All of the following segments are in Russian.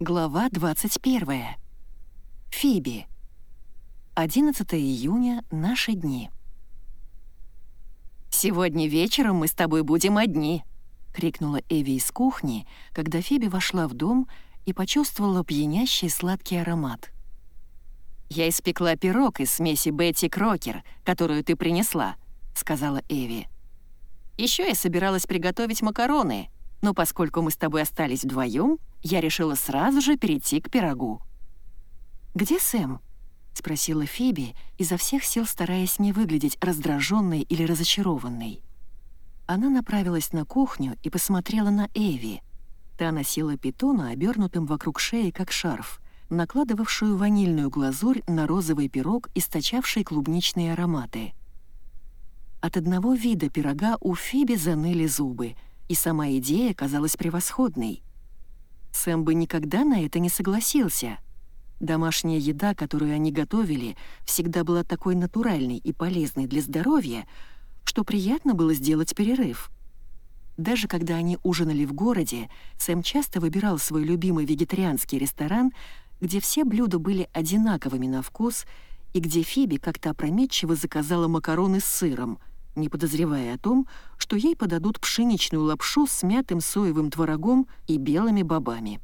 Глава 21. Фиби. 11 июня. Наши дни. «Сегодня вечером мы с тобой будем одни!» — крикнула Эви из кухни, когда Фиби вошла в дом и почувствовала пьянящий сладкий аромат. «Я испекла пирог из смеси Бетти Крокер, которую ты принесла», — сказала Эви. Еще я собиралась приготовить макароны, но поскольку мы с тобой остались вдвоем, я решила сразу же перейти к пирогу. «Где Сэм?» — спросила Фиби, изо всех сил стараясь не выглядеть раздраженной или разочарованной. Она направилась на кухню и посмотрела на Эви. Та носила питона, обернутым вокруг шеи, как шарф, накладывавшую ванильную глазурь на розовый пирог, источавший клубничные ароматы. От одного вида пирога у Фиби заныли зубы, и сама идея казалась превосходной — Сэм бы никогда на это не согласился. Домашняя еда, которую они готовили, всегда была такой натуральной и полезной для здоровья, что приятно было сделать перерыв. Даже когда они ужинали в городе, Сэм часто выбирал свой любимый вегетарианский ресторан, где все блюда были одинаковыми на вкус и где Фиби как-то опрометчиво заказала макароны с сыром, не подозревая о том, что ей подадут пшеничную лапшу с мятым соевым творогом и белыми бобами.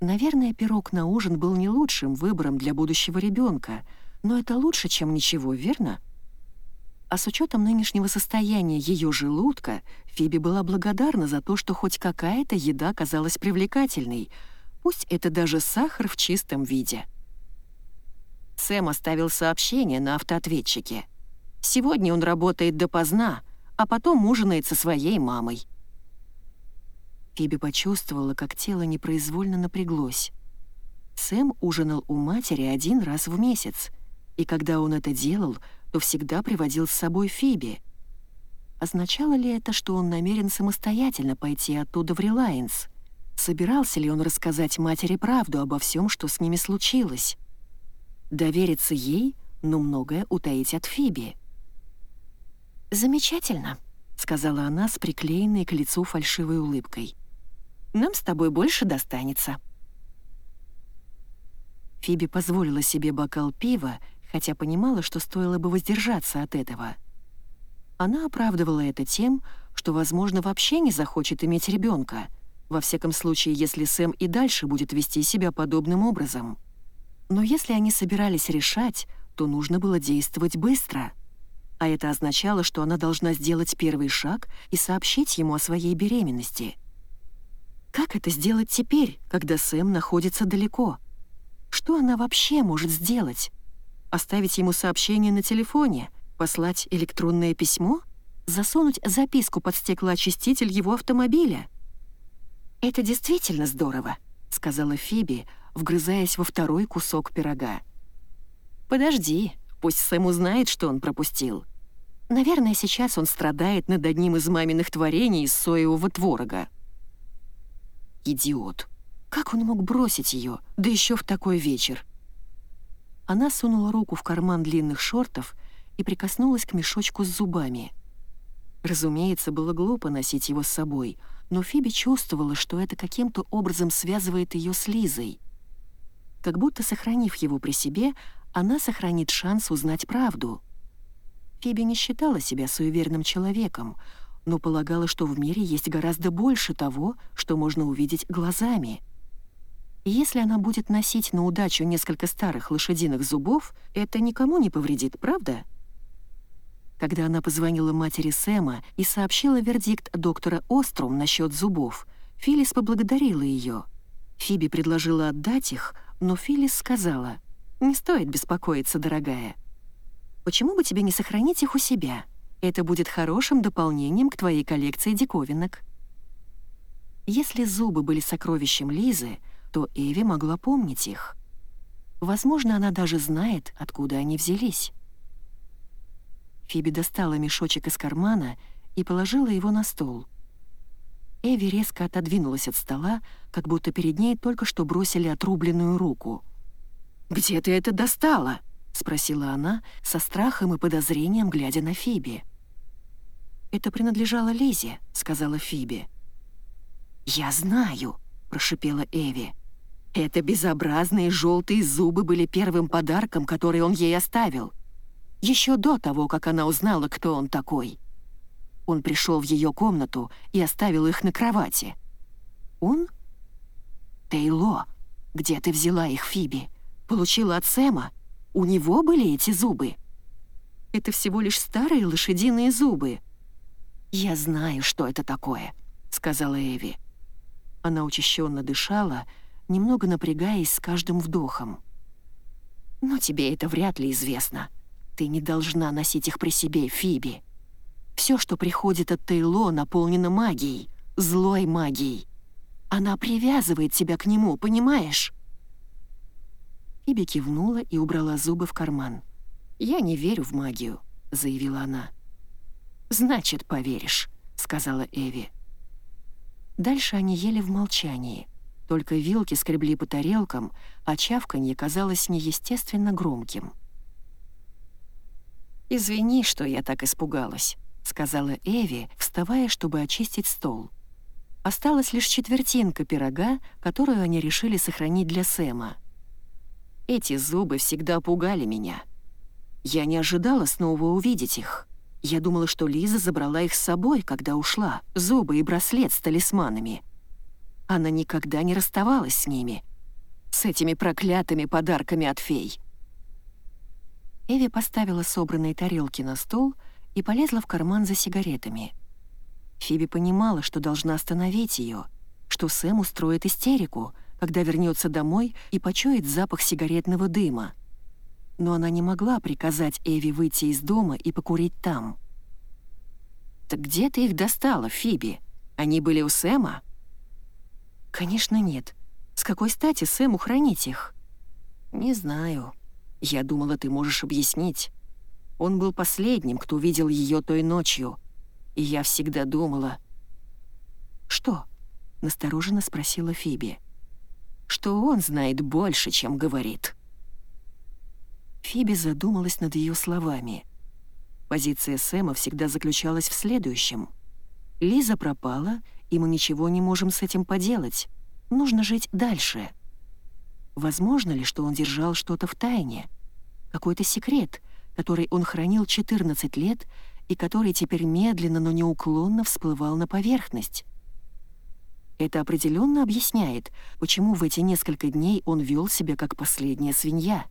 Наверное, пирог на ужин был не лучшим выбором для будущего ребенка, но это лучше, чем ничего, верно? А с учетом нынешнего состояния ее желудка, Фиби была благодарна за то, что хоть какая-то еда казалась привлекательной, пусть это даже сахар в чистом виде. Сэм оставил сообщение на автоответчике — Сегодня он работает допоздна, а потом ужинает со своей мамой. Фиби почувствовала, как тело непроизвольно напряглось. Сэм ужинал у матери один раз в месяц, и когда он это делал, то всегда приводил с собой Фиби. Означало ли это, что он намерен самостоятельно пойти оттуда в Релайнс? Собирался ли он рассказать матери правду обо всем, что с ними случилось? Довериться ей, но многое утаить от Фиби. «Замечательно», — сказала она с приклеенной к лицу фальшивой улыбкой. «Нам с тобой больше достанется». Фиби позволила себе бокал пива, хотя понимала, что стоило бы воздержаться от этого. Она оправдывала это тем, что, возможно, вообще не захочет иметь ребенка, во всяком случае, если Сэм и дальше будет вести себя подобным образом. Но если они собирались решать, то нужно было действовать быстро — а это означало, что она должна сделать первый шаг и сообщить ему о своей беременности. Как это сделать теперь, когда Сэм находится далеко? Что она вообще может сделать? Оставить ему сообщение на телефоне? Послать электронное письмо? Засунуть записку под стеклоочиститель его автомобиля? «Это действительно здорово», — сказала Фиби, вгрызаясь во второй кусок пирога. «Подожди, пусть Сэм узнает, что он пропустил. Наверное, сейчас он страдает над одним из маминых творений из соевого творога. Идиот. Как он мог бросить ее, да еще в такой вечер? Она сунула руку в карман длинных шортов и прикоснулась к мешочку с зубами. Разумеется, было глупо носить его с собой, но Фиби чувствовала, что это каким-то образом связывает ее с Лизой. Как будто, сохранив его при себе, она сохранит шанс узнать правду — Фиби не считала себя суеверным человеком, но полагала, что в мире есть гораздо больше того, что можно увидеть глазами. Если она будет носить на удачу несколько старых лошадиных зубов, это никому не повредит, правда? Когда она позвонила матери Сэма и сообщила вердикт доктора Острум насчет зубов, Филлис поблагодарила ее. Фиби предложила отдать их, но Филлис сказала, «Не стоит беспокоиться, дорогая. Почему бы тебе не сохранить их у себя? Это будет хорошим дополнением к твоей коллекции диковинок. Если зубы были сокровищем Лизы, то Эви могла помнить их. Возможно, она даже знает, откуда они взялись. Фиби достала мешочек из кармана и положила его на стол. Эви резко отодвинулась от стола, как будто перед ней только что бросили отрубленную руку. «Где ты это достала?» — спросила она, со страхом и подозрением глядя на Фиби. «Это принадлежало Лизе», — сказала Фиби. «Я знаю», — прошипела Эви. «Это безобразные желтые зубы были первым подарком, который он ей оставил. Еще до того, как она узнала, кто он такой. Он пришел в ее комнату и оставил их на кровати. Он? Тейло, где ты взяла их, Фиби? Получила от Сэма? У него были эти зубы?» Это всего лишь старые лошадиные зубы». «Я знаю, что это такое», — сказала Эви. Она учащенно дышала, немного напрягаясь с каждым вдохом. «Но тебе это вряд ли известно. Ты не должна носить их при себе, Фиби. Все, что приходит от Тейло, наполнено магией, злой магией. Она привязывает тебя к нему, понимаешь?» Фиби кивнула и убрала зубы в карман. «Я не верю в магию», — заявила она. «Значит, поверишь», — сказала Эви. Дальше они ели в молчании. Только вилки скребли по тарелкам, а чавканье казалось неестественно громким. «Извини, что я так испугалась», — сказала Эви, вставая, чтобы очистить стол. Осталась лишь четвертинка пирога, которую они решили сохранить для Сэма. «Эти зубы всегда пугали меня», я не ожидала снова увидеть их. Я думала, что Лиза забрала их с собой, когда ушла, зубы и браслет с талисманами. Она никогда не расставалась с ними, с этими проклятыми подарками от фей. Эви поставила собранные тарелки на стол и полезла в карман за сигаретами. Фиби понимала, что должна остановить ее, что Сэм устроит истерику, когда вернется домой и почует запах сигаретного дыма но она не могла приказать Эви выйти из дома и покурить там. «Так где ты их достала, Фиби? Они были у Сэма?» «Конечно нет. С какой стати Сэму хранить их?» «Не знаю. Я думала, ты можешь объяснить. Он был последним, кто видел ее той ночью, и я всегда думала...» «Что?» — настороженно спросила Фиби. «Что он знает больше, чем говорит». Фиби задумалась над ее словами. Позиция Сэма всегда заключалась в следующем. «Лиза пропала, и мы ничего не можем с этим поделать. Нужно жить дальше». Возможно ли, что он держал что-то в тайне? Какой-то секрет, который он хранил 14 лет и который теперь медленно, но неуклонно всплывал на поверхность? Это определенно объясняет, почему в эти несколько дней он вел себя как последняя свинья.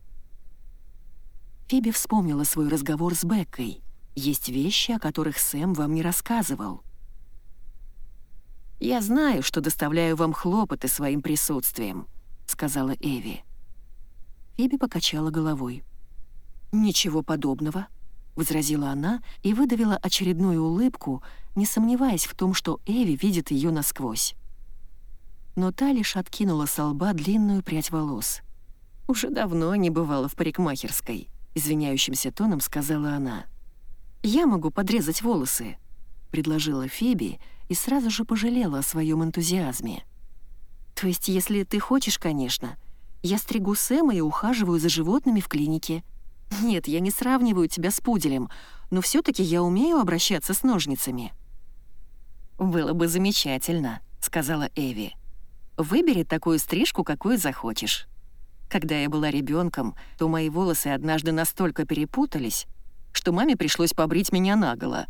Фиби вспомнила свой разговор с Беккой. Есть вещи, о которых Сэм вам не рассказывал. «Я знаю, что доставляю вам хлопоты своим присутствием», — сказала Эви. Фиби покачала головой. «Ничего подобного», — возразила она и выдавила очередную улыбку, не сомневаясь в том, что Эви видит ее насквозь. Но та лишь откинула со лба длинную прядь волос. Уже давно не бывала в парикмахерской. — извиняющимся тоном сказала она. «Я могу подрезать волосы», — предложила Фиби и сразу же пожалела о своем энтузиазме. «То есть, если ты хочешь, конечно. Я стригу Сэма и ухаживаю за животными в клинике. Нет, я не сравниваю тебя с пуделем, но все таки я умею обращаться с ножницами». «Было бы замечательно», — сказала Эви. «Выбери такую стрижку, какую захочешь». Когда я была ребенком, то мои волосы однажды настолько перепутались, что маме пришлось побрить меня наголо.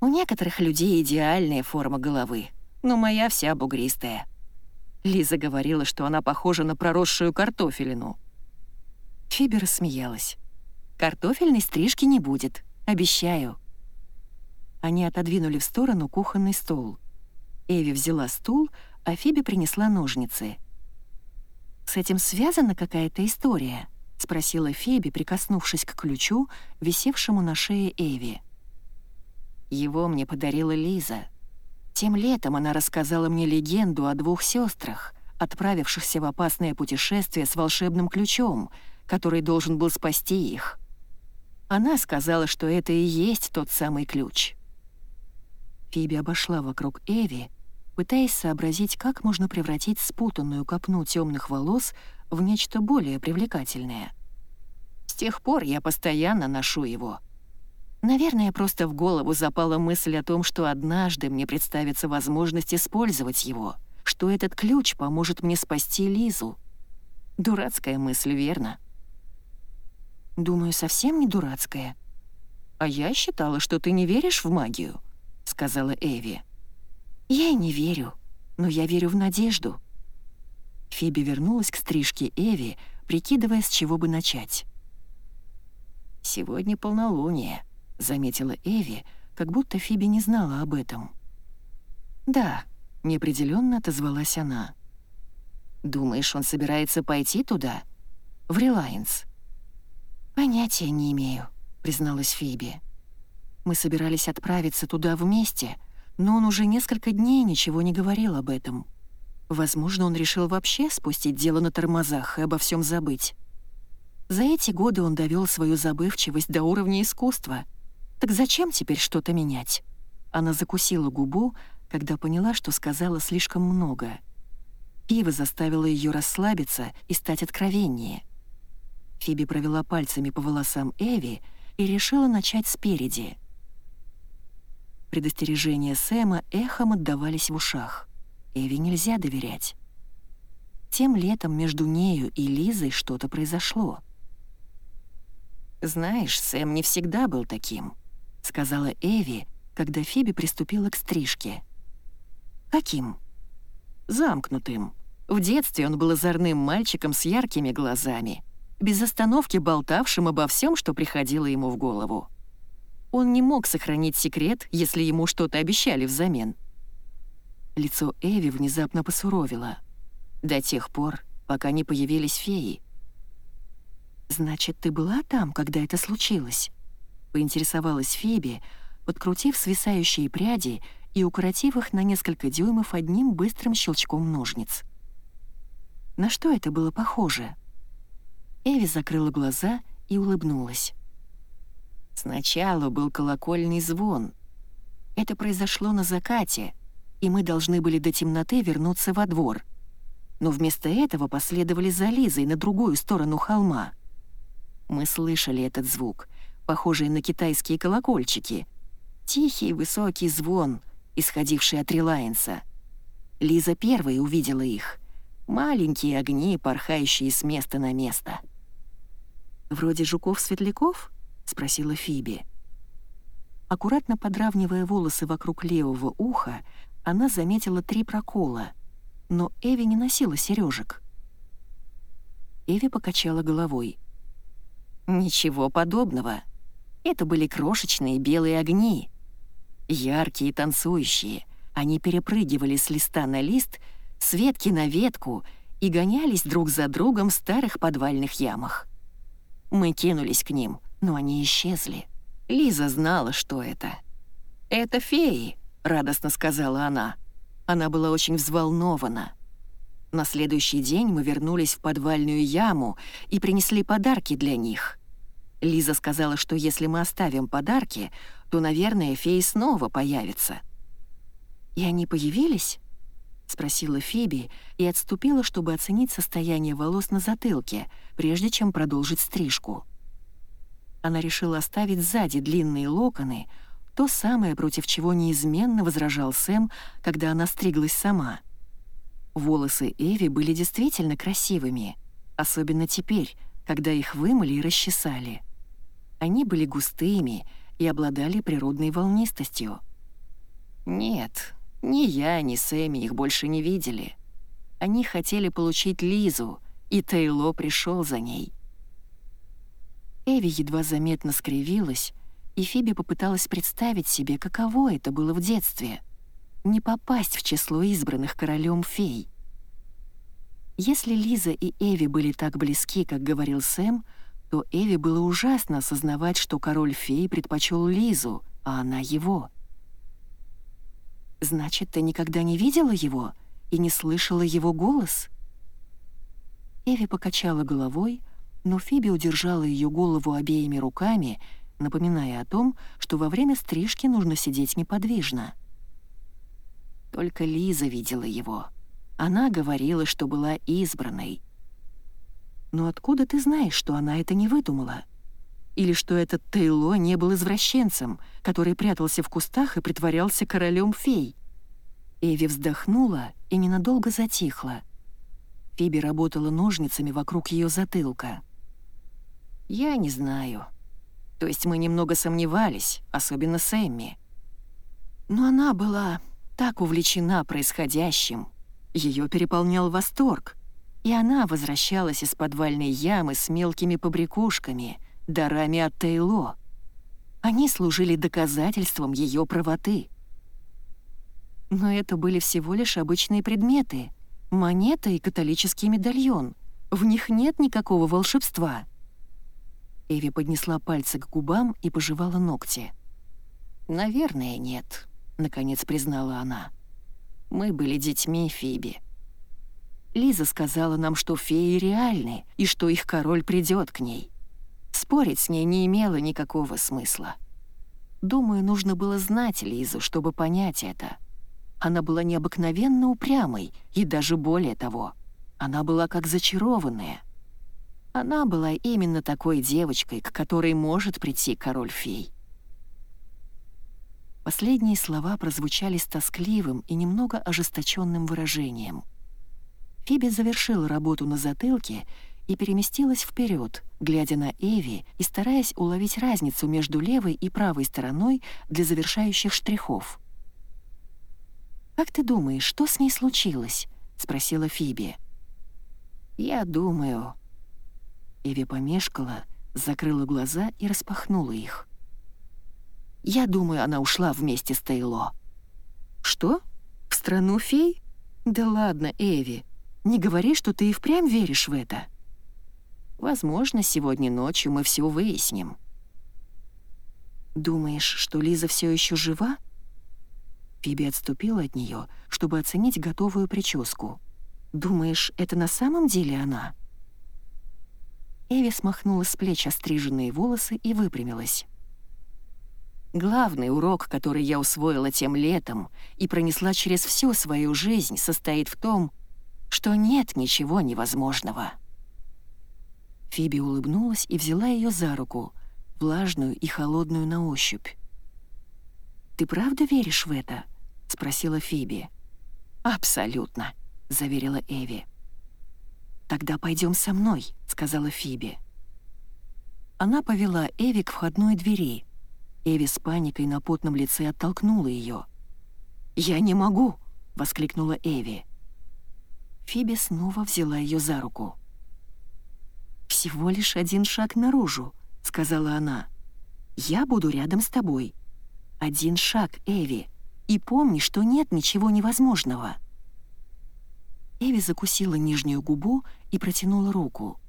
У некоторых людей идеальная форма головы, но моя вся бугристая. Лиза говорила, что она похожа на проросшую картофелину. Фиби рассмеялась. «Картофельной стрижки не будет, обещаю». Они отодвинули в сторону кухонный стол. Эви взяла стул, а Фиби принесла ножницы — «С этим связана какая-то история?» — спросила Феби, прикоснувшись к ключу, висевшему на шее Эви. «Его мне подарила Лиза. Тем летом она рассказала мне легенду о двух сестрах, отправившихся в опасное путешествие с волшебным ключом, который должен был спасти их. Она сказала, что это и есть тот самый ключ». Фиби обошла вокруг Эви, пытаясь сообразить, как можно превратить спутанную копну темных волос в нечто более привлекательное. С тех пор я постоянно ношу его. Наверное, просто в голову запала мысль о том, что однажды мне представится возможность использовать его, что этот ключ поможет мне спасти Лизу. Дурацкая мысль, верно? Думаю, совсем не дурацкая. А я считала, что ты не веришь в магию, сказала Эви. Я и не верю, но я верю в надежду. Фиби вернулась к стрижке Эви, прикидывая, с чего бы начать. «Сегодня полнолуние», — заметила Эви, как будто Фиби не знала об этом. «Да», — неопределенно отозвалась она. «Думаешь, он собирается пойти туда? В Релайнс?» «Понятия не имею», — призналась Фиби. «Мы собирались отправиться туда вместе, но он уже несколько дней ничего не говорил об этом. Возможно, он решил вообще спустить дело на тормозах и обо всем забыть. За эти годы он довел свою забывчивость до уровня искусства. Так зачем теперь что-то менять? Она закусила губу, когда поняла, что сказала слишком много. Пиво заставило ее расслабиться и стать откровеннее. Фиби провела пальцами по волосам Эви и решила начать спереди. Предостережения Сэма эхом отдавались в ушах. Эви нельзя доверять. Тем летом между нею и Лизой что-то произошло. «Знаешь, Сэм не всегда был таким», — сказала Эви, когда Фиби приступила к стрижке. «Каким?» «Замкнутым. В детстве он был озорным мальчиком с яркими глазами, без остановки болтавшим обо всем, что приходило ему в голову. Он не мог сохранить секрет, если ему что-то обещали взамен». Лицо Эви внезапно посуровило. До тех пор, пока не появились феи. «Значит, ты была там, когда это случилось?» — поинтересовалась Фиби, подкрутив свисающие пряди и укоротив их на несколько дюймов одним быстрым щелчком ножниц. На что это было похоже? Эви закрыла глаза и улыбнулась. Сначала был колокольный звон. Это произошло на закате, и мы должны были до темноты вернуться во двор. Но вместо этого последовали за Лизой на другую сторону холма — мы слышали этот звук, похожий на китайские колокольчики. Тихий высокий звон, исходивший от Релайнса. Лиза первой увидела их. Маленькие огни, порхающие с места на место. «Вроде жуков-светляков?» — спросила Фиби. Аккуратно подравнивая волосы вокруг левого уха, она заметила три прокола, но Эви не носила сережек. Эви покачала головой — Ничего подобного. Это были крошечные белые огни. Яркие, танцующие. Они перепрыгивали с листа на лист, с ветки на ветку и гонялись друг за другом в старых подвальных ямах. Мы кинулись к ним, но они исчезли. Лиза знала, что это. «Это феи», — радостно сказала она. Она была очень взволнована. На следующий день мы вернулись в подвальную яму и принесли подарки для них. Лиза сказала, что если мы оставим подарки, то, наверное, феи снова появятся. «И они появились?» — спросила Фиби и отступила, чтобы оценить состояние волос на затылке, прежде чем продолжить стрижку. Она решила оставить сзади длинные локоны, то самое, против чего неизменно возражал Сэм, когда она стриглась сама — Волосы Эви были действительно красивыми, особенно теперь, когда их вымыли и расчесали. Они были густыми и обладали природной волнистостью. Нет, ни я, ни Сэмми их больше не видели. Они хотели получить Лизу, и Тейло пришел за ней. Эви едва заметно скривилась, и Фиби попыталась представить себе, каково это было в детстве — не попасть в число избранных королем фей. Если Лиза и Эви были так близки, как говорил Сэм, то Эви было ужасно осознавать, что король фей предпочел Лизу, а она его. «Значит, ты никогда не видела его и не слышала его голос?» Эви покачала головой, но Фиби удержала ее голову обеими руками, напоминая о том, что во время стрижки нужно сидеть неподвижно. Только Лиза видела его. Она говорила, что была избранной. Но откуда ты знаешь, что она это не выдумала? Или что этот Тейло не был извращенцем, который прятался в кустах и притворялся королем фей? Эви вздохнула и ненадолго затихла. Фиби работала ножницами вокруг ее затылка. «Я не знаю. То есть мы немного сомневались, особенно Сэмми. Но она была так увлечена происходящим. Ее переполнял восторг, и она возвращалась из подвальной ямы с мелкими побрякушками, дарами от Тейло. Они служили доказательством ее правоты. Но это были всего лишь обычные предметы. Монета и католический медальон. В них нет никакого волшебства. Эви поднесла пальцы к губам и пожевала ногти. «Наверное, нет», — наконец признала она. «Мы были детьми Фиби. Лиза сказала нам, что феи реальны и что их король придет к ней. Спорить с ней не имело никакого смысла. Думаю, нужно было знать Лизу, чтобы понять это. Она была необыкновенно упрямой, и даже более того, она была как зачарованная. Она была именно такой девочкой, к которой может прийти король-фей. Последние слова прозвучали с тоскливым и немного ожесточенным выражением. Фиби завершила работу на затылке и переместилась вперед, глядя на Эви и стараясь уловить разницу между левой и правой стороной для завершающих штрихов. «Как ты думаешь, что с ней случилось?» — спросила Фиби. «Я думаю...» Эви помешкала, закрыла глаза и распахнула их. «Я думаю, она ушла вместе с Тейло». «Что? В страну фей? Да ладно, Эви, не говори, что ты и впрямь веришь в это». «Возможно, сегодня ночью мы все выясним». «Думаешь, что Лиза все еще жива?» Фиби отступила от нее, чтобы оценить готовую прическу. «Думаешь, это на самом деле она?» Эви смахнула с плеч остриженные волосы и выпрямилась. Главный урок, который я усвоила тем летом и пронесла через всю свою жизнь, состоит в том, что нет ничего невозможного. Фиби улыбнулась и взяла ее за руку, влажную и холодную на ощупь. «Ты правда веришь в это?» — спросила Фиби. «Абсолютно», — заверила Эви. «Тогда пойдем со мной», — сказала Фиби. Она повела Эви к входной двери. Эви с паникой на потном лице оттолкнула ее. «Я не могу!» — воскликнула Эви. Фиби снова взяла ее за руку. «Всего лишь один шаг наружу», — сказала она. «Я буду рядом с тобой. Один шаг, Эви, и помни, что нет ничего невозможного». Эви закусила нижнюю губу и протянула руку.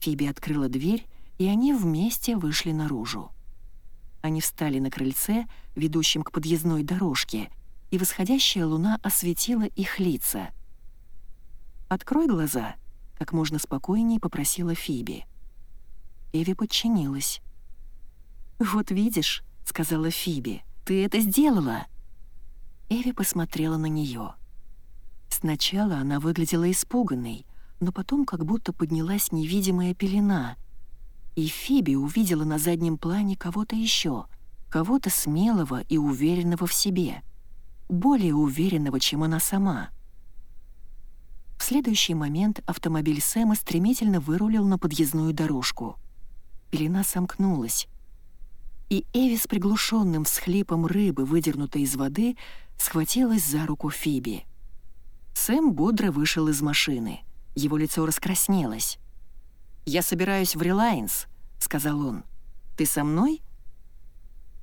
Фиби открыла дверь, и они вместе вышли наружу. Они встали на крыльце, ведущем к подъездной дорожке, и восходящая луна осветила их лица. «Открой глаза», — как можно спокойнее попросила Фиби. Эви подчинилась. «Вот видишь», — сказала Фиби, — «ты это сделала». Эви посмотрела на нее. Сначала она выглядела испуганной, но потом как будто поднялась невидимая пелена. И Фиби увидела на заднем плане кого-то еще, кого-то смелого и уверенного в себе, более уверенного, чем она сама. В следующий момент автомобиль Сэма стремительно вырулил на подъездную дорожку. Пелена сомкнулась, и Эви с приглушенным всхлипом рыбы, выдернутой из воды, схватилась за руку Фиби. Сэм бодро вышел из машины. Его лицо раскраснелось. «Я собираюсь в Релайнс», — сказал он. «Ты со мной?»